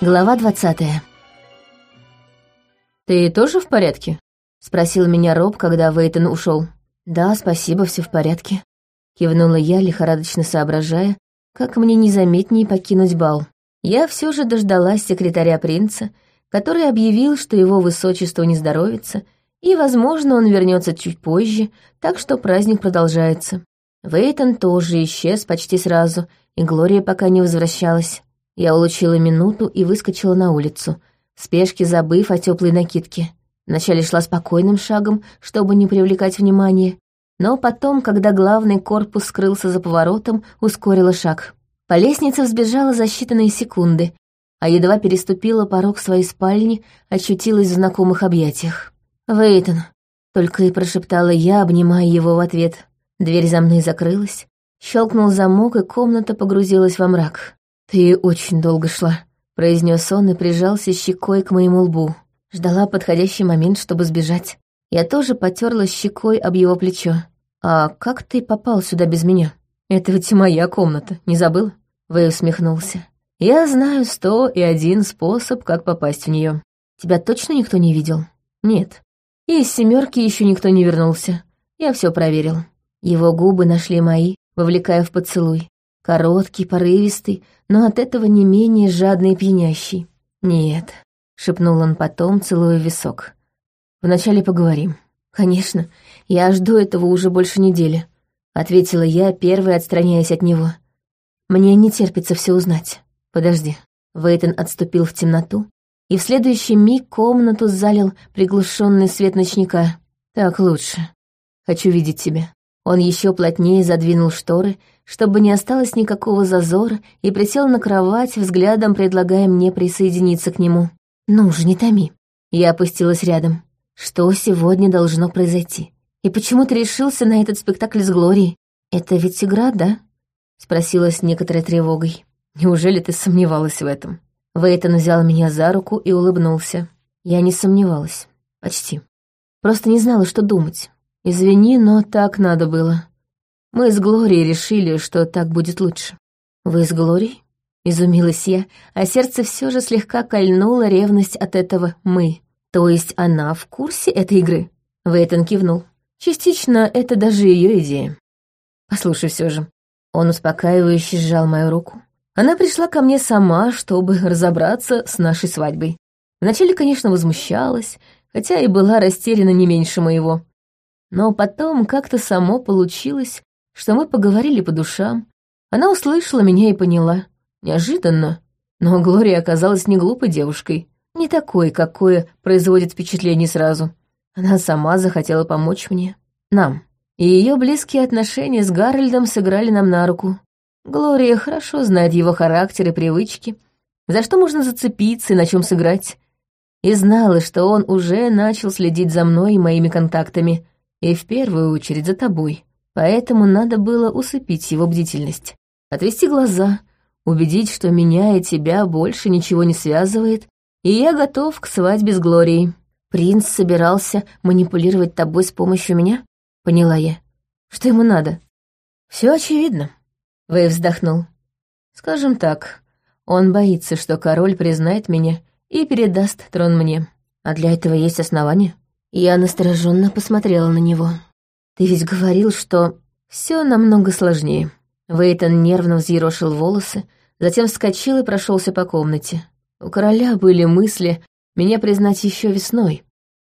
Глава двадцатая. «Ты тоже в порядке?» — спросил меня Роб, когда Вейтон ушел. «Да, спасибо, все в порядке», — кивнула я, лихорадочно соображая, как мне незаметнее покинуть бал. Я все же дождалась секретаря принца, который объявил, что его высочество не здоровится, и, возможно, он вернется чуть позже, так что праздник продолжается. Вейтон тоже исчез почти сразу, и Глория пока не возвращалась. Я улучила минуту и выскочила на улицу, в спешке забыв о теплой накидке. Вначале шла спокойным шагом, чтобы не привлекать внимания, но потом, когда главный корпус скрылся за поворотом, ускорила шаг. По лестнице взбежала за считанные секунды, а едва переступила порог своей спальни, очутилась в знакомых объятиях. «Вейтон», — только и прошептала я, обнимая его в ответ. Дверь за мной закрылась, щелкнул замок, и комната погрузилась во мрак. «Ты очень долго шла», — произнес он и прижался щекой к моему лбу. Ждала подходящий момент, чтобы сбежать. Я тоже потерла щекой об его плечо. «А как ты попал сюда без меня? Это ведь моя комната, не забыл?» Вэй усмехнулся. «Я знаю сто и один способ, как попасть в нее. Тебя точно никто не видел?» «Нет. И из семерки еще никто не вернулся. Я все проверил». Его губы нашли мои, вовлекая в поцелуй. Короткий, порывистый, но от этого не менее жадный и пьянящий. «Нет», — шепнул он потом, целуя висок. «Вначале поговорим». «Конечно, я жду этого уже больше недели», — ответила я, первой отстраняясь от него. «Мне не терпится все узнать. Подожди». Вейтон отступил в темноту, и в следующий миг комнату залил приглушенный свет ночника. «Так лучше. Хочу видеть тебя». Он еще плотнее задвинул шторы, чтобы не осталось никакого зазора, и присел на кровать, взглядом предлагая мне присоединиться к нему. «Ну же, не томи». Я опустилась рядом. Что сегодня должно произойти? И почему ты решился на этот спектакль с Глорией? Это ведь игра, да? Спросила с некоторой тревогой. Неужели ты сомневалась в этом? Вейтон взял меня за руку и улыбнулся. Я не сомневалась. Почти. Просто не знала, что думать. Извини, но так надо было. Мы с Глорией решили, что так будет лучше. Вы с Глорией? Изумилась я, а сердце все же слегка кольнуло ревность от этого «мы». То есть она в курсе этой игры? Вейтон кивнул. Частично это даже ее идея. Послушай все же. Он успокаивающе сжал мою руку. Она пришла ко мне сама, чтобы разобраться с нашей свадьбой. Вначале, конечно, возмущалась, хотя и была растеряна не меньше моего. Но потом как-то само получилось, что мы поговорили по душам. Она услышала меня и поняла. Неожиданно. Но Глория оказалась не глупой девушкой. Не такой, какое производит впечатление сразу. Она сама захотела помочь мне. Нам. И ее близкие отношения с Гарольдом сыграли нам на руку. Глория хорошо знает его характер и привычки, за что можно зацепиться и на чем сыграть. И знала, что он уже начал следить за мной и моими контактами, и в первую очередь за тобой. Поэтому надо было усыпить его бдительность. Отвести глаза, убедить, что меня и тебя больше ничего не связывает, и я готов к свадьбе с Глорией. Принц собирался манипулировать тобой с помощью меня? Поняла я. Что ему надо? Все очевидно. Вэй вздохнул. Скажем так, он боится, что король признает меня и передаст трон мне. А для этого есть основания. Я настороженно посмотрела на него. Ты ведь говорил, что все намного сложнее. Вейтон нервно взъерошил волосы, затем вскочил и прошелся по комнате. У короля были мысли меня признать еще весной.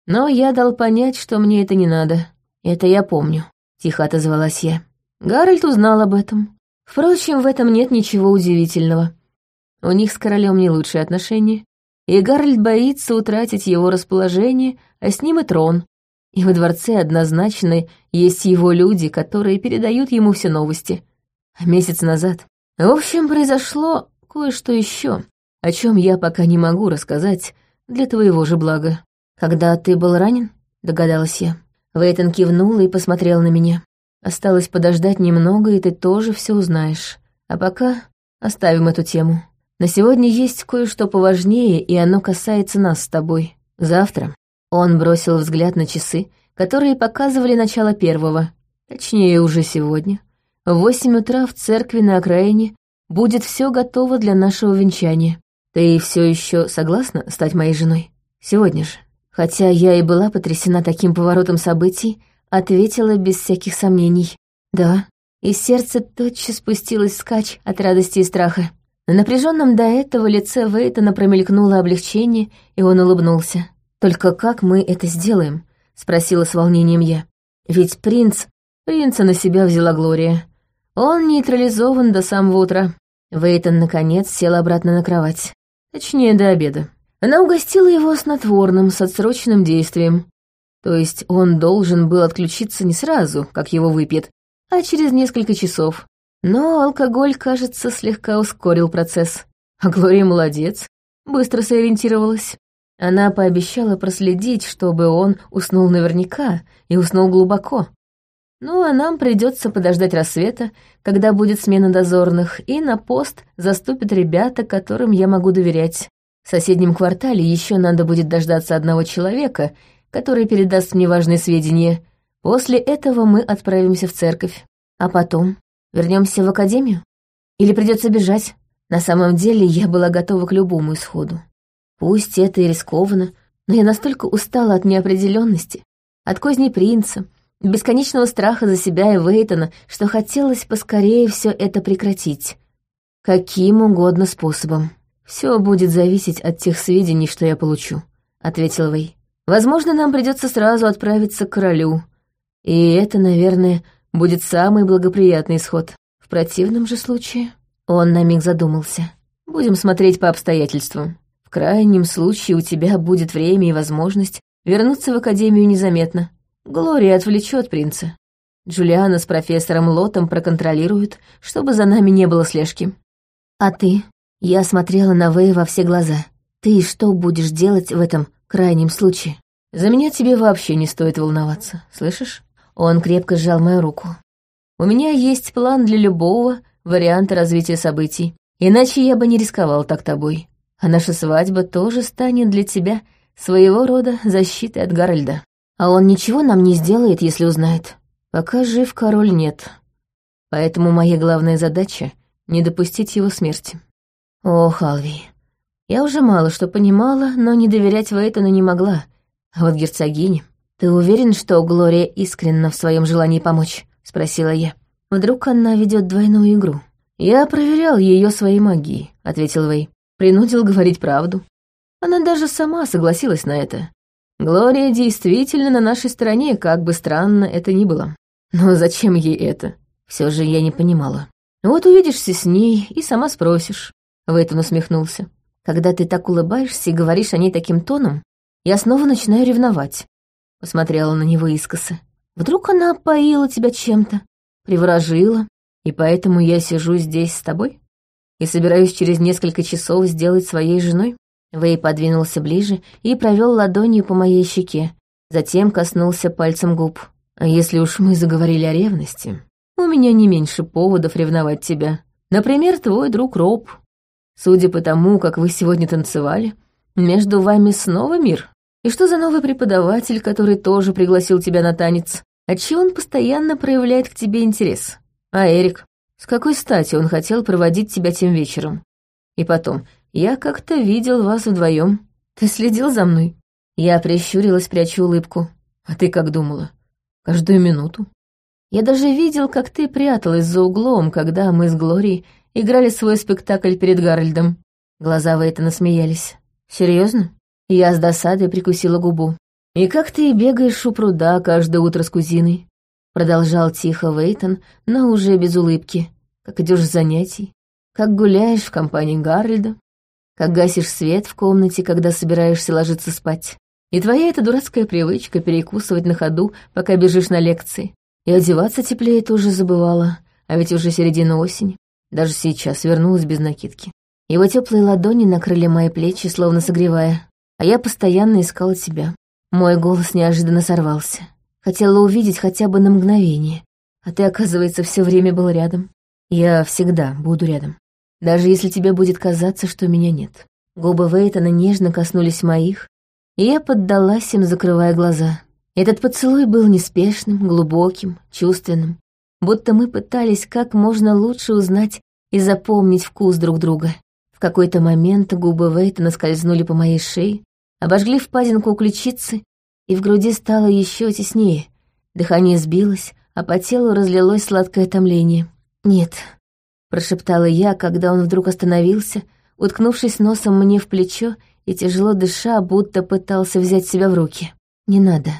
Но я дал понять, что мне это не надо. Это я помню, тихо отозвалась я. Гарольд узнал об этом. Впрочем, в этом нет ничего удивительного. У них с королем не лучшие отношения, и Гарольд боится утратить его расположение, а с ним и трон. И во дворце однозначно есть его люди, которые передают ему все новости. А месяц назад... В общем, произошло кое-что еще о чем я пока не могу рассказать для твоего же блага. Когда ты был ранен, догадалась я. Вейтон кивнул и посмотрел на меня. Осталось подождать немного, и ты тоже все узнаешь. А пока оставим эту тему. На сегодня есть кое-что поважнее, и оно касается нас с тобой. Завтра. Он бросил взгляд на часы, которые показывали начало первого. Точнее, уже сегодня. В восемь утра в церкви на окраине будет все готово для нашего венчания. Ты все еще согласна стать моей женой? Сегодня же. Хотя я и была потрясена таким поворотом событий, ответила без всяких сомнений. Да. И сердце тотчас спустилось скач от радости и страха. На напряженном до этого лице Вейтона промелькнуло облегчение, и он улыбнулся. «Только как мы это сделаем?» — спросила с волнением я. «Ведь принц...» Принца на себя взяла Глория. Он нейтрализован до самого утра. Вейтон, наконец, сел обратно на кровать. Точнее, до обеда. Она угостила его снотворным с отсроченным действием. То есть он должен был отключиться не сразу, как его выпьет, а через несколько часов. Но алкоголь, кажется, слегка ускорил процесс. А Глория молодец, быстро сориентировалась. Она пообещала проследить, чтобы он уснул наверняка и уснул глубоко. Ну, а нам придется подождать рассвета, когда будет смена дозорных, и на пост заступят ребята, которым я могу доверять. В соседнем квартале еще надо будет дождаться одного человека, который передаст мне важные сведения. После этого мы отправимся в церковь. А потом вернемся в академию? Или придется бежать? На самом деле я была готова к любому исходу. Пусть это и рискованно, но я настолько устала от неопределенности, от козней принца, бесконечного страха за себя и Вейтона, что хотелось поскорее все это прекратить. Каким угодно способом. Все будет зависеть от тех сведений, что я получу, ответил Вей. Возможно, нам придется сразу отправиться к королю. И это, наверное, будет самый благоприятный исход. В противном же случае он на миг задумался. Будем смотреть по обстоятельствам. Крайнем случае у тебя будет время и возможность вернуться в академию незаметно. Глория отвлечет принца. Джулиана с профессором Лотом проконтролируют, чтобы за нами не было слежки. А ты? Я смотрела на Вэй во все глаза. Ты что будешь делать в этом крайнем случае? За меня тебе вообще не стоит волноваться, слышишь? Он крепко сжал мою руку. У меня есть план для любого варианта развития событий. Иначе я бы не рисковал так тобой. А наша свадьба тоже станет для тебя своего рода защитой от Гарольда. А он ничего нам не сделает, если узнает. Пока жив король нет. Поэтому моя главная задача — не допустить его смерти. О, Халви, я уже мало что понимала, но не доверять Вейтону не могла. А вот герцогине... «Ты уверен, что Глория искренна в своем желании помочь?» — спросила я. «Вдруг она ведет двойную игру?» «Я проверял ее своей магией», — ответил Вей. «Принудил говорить правду. Она даже сама согласилась на это. Глория действительно на нашей стороне, как бы странно это ни было. Но зачем ей это? Все же я не понимала. Вот увидишься с ней и сама спросишь. Вейтон усмехнулся. Когда ты так улыбаешься и говоришь о ней таким тоном, я снова начинаю ревновать. Посмотрела на него искоса. Вдруг она поила тебя чем-то, приворожила, и поэтому я сижу здесь с тобой? И собираюсь через несколько часов сделать своей женой? Вэй подвинулся ближе и провел ладонью по моей щеке, затем коснулся пальцем губ. «А если уж мы заговорили о ревности, у меня не меньше поводов ревновать тебя. Например, твой друг Роб. Судя по тому, как вы сегодня танцевали, между вами снова мир. И что за новый преподаватель, который тоже пригласил тебя на танец? Отчего он постоянно проявляет к тебе интерес? А Эрик? С какой стати он хотел проводить тебя тем вечером? И потом, я как-то видел вас вдвоем. Ты следил за мной?» Я прищурилась, прячу улыбку. «А ты как думала? Каждую минуту?» «Я даже видел, как ты пряталась за углом, когда мы с Глорией играли свой спектакль перед Гарольдом». Глаза Вейтона смеялись. Серьезно? Я с досадой прикусила губу. «И как ты бегаешь у пруда каждое утро с кузиной?» Продолжал тихо Вейтон, но уже без улыбки. «Как идешь с занятий? Как гуляешь в компании Гарольда? как гасишь свет в комнате, когда собираешься ложиться спать. И твоя эта дурацкая привычка перекусывать на ходу, пока бежишь на лекции. И одеваться теплее тоже забывала, а ведь уже середина осени. Даже сейчас вернулась без накидки. Его теплые ладони накрыли мои плечи, словно согревая, а я постоянно искала тебя. Мой голос неожиданно сорвался. Хотела увидеть хотя бы на мгновение, а ты, оказывается, все время был рядом. Я всегда буду рядом даже если тебе будет казаться, что меня нет. Губы Вейтона нежно коснулись моих, и я поддалась им, закрывая глаза. Этот поцелуй был неспешным, глубоким, чувственным, будто мы пытались как можно лучше узнать и запомнить вкус друг друга. В какой-то момент губы Вейтона скользнули по моей шее, обожгли впадинку у ключицы, и в груди стало еще теснее. Дыхание сбилось, а по телу разлилось сладкое томление. «Нет», — прошептала я, когда он вдруг остановился, уткнувшись носом мне в плечо и тяжело дыша, будто пытался взять себя в руки. «Не надо,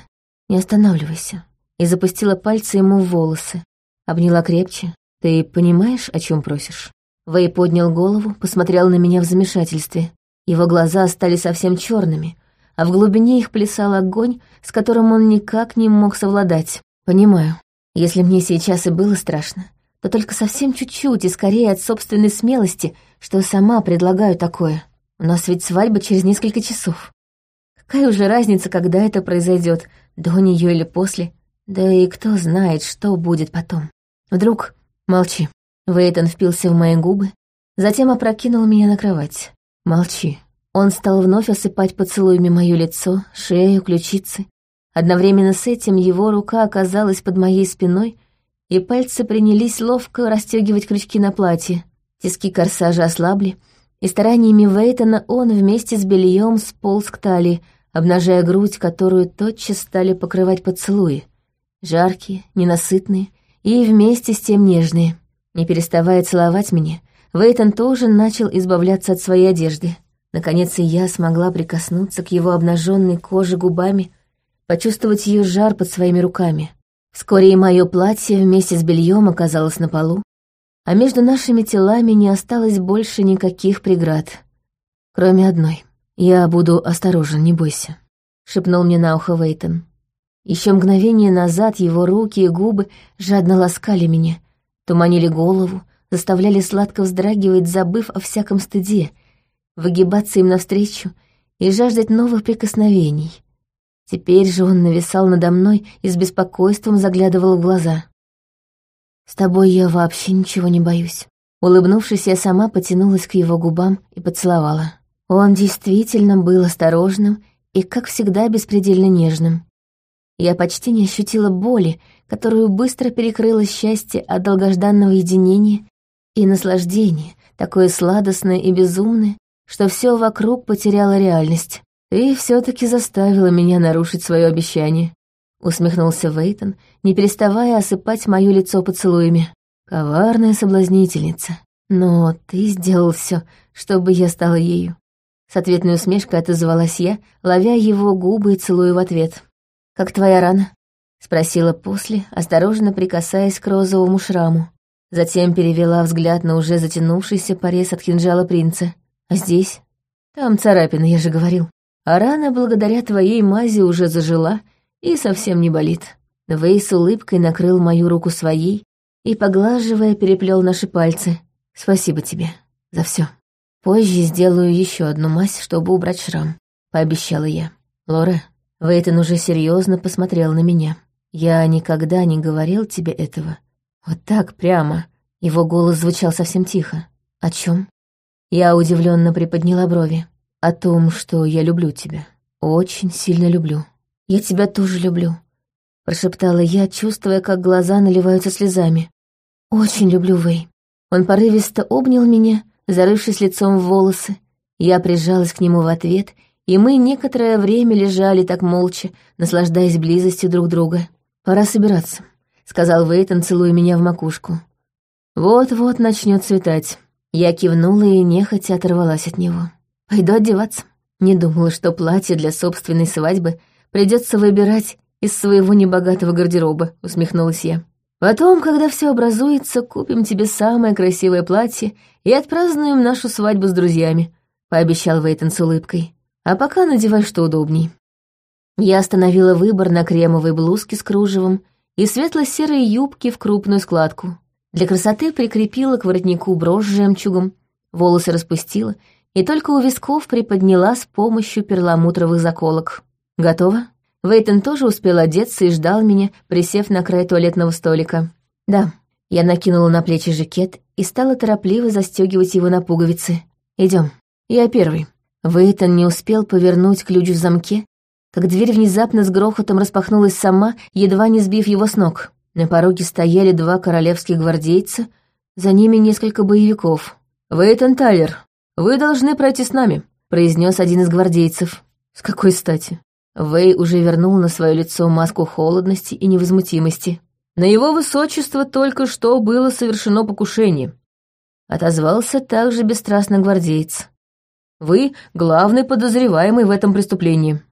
не останавливайся». И запустила пальцы ему в волосы. Обняла крепче. «Ты понимаешь, о чем просишь?» Вэй поднял голову, посмотрел на меня в замешательстве. Его глаза стали совсем черными, а в глубине их плясал огонь, с которым он никак не мог совладать. «Понимаю. Если мне сейчас и было страшно, то только совсем чуть-чуть и скорее от собственной смелости, что сама предлагаю такое. У нас ведь свадьба через несколько часов. Какая уже разница, когда это произойдет, до нее или после? Да и кто знает, что будет потом. Вдруг... Молчи. Вейтон впился в мои губы, затем опрокинул меня на кровать. «Молчи». Он стал вновь осыпать поцелуями мое лицо, шею, ключицы. Одновременно с этим его рука оказалась под моей спиной, и пальцы принялись ловко расстегивать крючки на платье. Тиски корсажа ослабли, и стараниями Вейтона он вместе с бельем сполз к талии, обнажая грудь, которую тотчас стали покрывать поцелуи. Жаркие, ненасытные и вместе с тем нежные. Не переставая целовать меня, Вейтон тоже начал избавляться от своей одежды. Наконец и я смогла прикоснуться к его обнаженной коже губами, почувствовать ее жар под своими руками. Вскоре и мое платье вместе с бельем оказалось на полу, а между нашими телами не осталось больше никаких преград, кроме одной. «Я буду осторожен, не бойся», — шепнул мне на ухо Вейтон. Еще мгновение назад его руки и губы жадно ласкали меня, туманили голову, заставляли сладко вздрагивать, забыв о всяком стыде, выгибаться им навстречу и жаждать новых прикосновений. Теперь же он нависал надо мной и с беспокойством заглядывал в глаза. «С тобой я вообще ничего не боюсь». Улыбнувшись, я сама потянулась к его губам и поцеловала. Он действительно был осторожным и, как всегда, беспредельно нежным. Я почти не ощутила боли, которую быстро перекрыло счастье от долгожданного единения и наслаждения, такое сладостное и безумное, что все вокруг потеряло реальность. «Ты все-таки заставила меня нарушить свое обещание», — усмехнулся Вейтон, не переставая осыпать мое лицо поцелуями. «Коварная соблазнительница. Но ты сделал все, чтобы я стала ею». С ответной усмешкой отозвалась я, ловя его губы и целуя в ответ. «Как твоя рана?» — спросила после, осторожно прикасаясь к розовому шраму. Затем перевела взгляд на уже затянувшийся порез от кинжала принца. «А здесь?» «Там царапина, я же говорил. А рана благодаря твоей мази уже зажила и совсем не болит». Вей с улыбкой накрыл мою руку своей и, поглаживая, переплел наши пальцы. «Спасибо тебе за все. Позже сделаю еще одну мазь, чтобы убрать шрам», — пообещала я. «Лора, Вейтон уже серьезно посмотрел на меня. «Я никогда не говорил тебе этого. Вот так прямо». Его голос звучал совсем тихо. «О чем? Я удивленно приподняла брови. «О том, что я люблю тебя. Очень сильно люблю. Я тебя тоже люблю», — прошептала я, чувствуя, как глаза наливаются слезами. «Очень люблю, Вэй». Он порывисто обнял меня, зарывшись лицом в волосы. Я прижалась к нему в ответ, и мы некоторое время лежали так молча, наслаждаясь близостью друг друга. «Пора собираться», — сказал Вейтон, целуя меня в макушку. «Вот-вот начнет светать». Я кивнула и нехотя оторвалась от него. «Пойду одеваться». Не думала, что платье для собственной свадьбы придется выбирать из своего небогатого гардероба, усмехнулась я. Потом, когда все образуется, купим тебе самое красивое платье и отпразднуем нашу свадьбу с друзьями», — пообещал Вейтон с улыбкой. «А пока надевай что удобней». Я остановила выбор на кремовой блузке с кружевом и светло-серой юбке в крупную складку. Для красоты прикрепила к воротнику брошь с жемчугом, волосы распустила и только у висков приподняла с помощью перламутровых заколок. «Готово?» Вейтон тоже успел одеться и ждал меня, присев на край туалетного столика. «Да». Я накинула на плечи жакет и стала торопливо застегивать его на пуговицы. Идем. Я первый. Вейтон не успел повернуть ключ в замке, как дверь внезапно с грохотом распахнулась сама, едва не сбив его с ног. На пороге стояли два королевских гвардейца, за ними несколько боевиков. «Вейтон Тайлер», вы должны пройти с нами», — произнес один из гвардейцев. «С какой стати?» Вэй уже вернул на свое лицо маску холодности и невозмутимости. На его высочество только что было совершено покушение. Отозвался также бесстрастно гвардеец. Вы — главный подозреваемый в этом преступлении.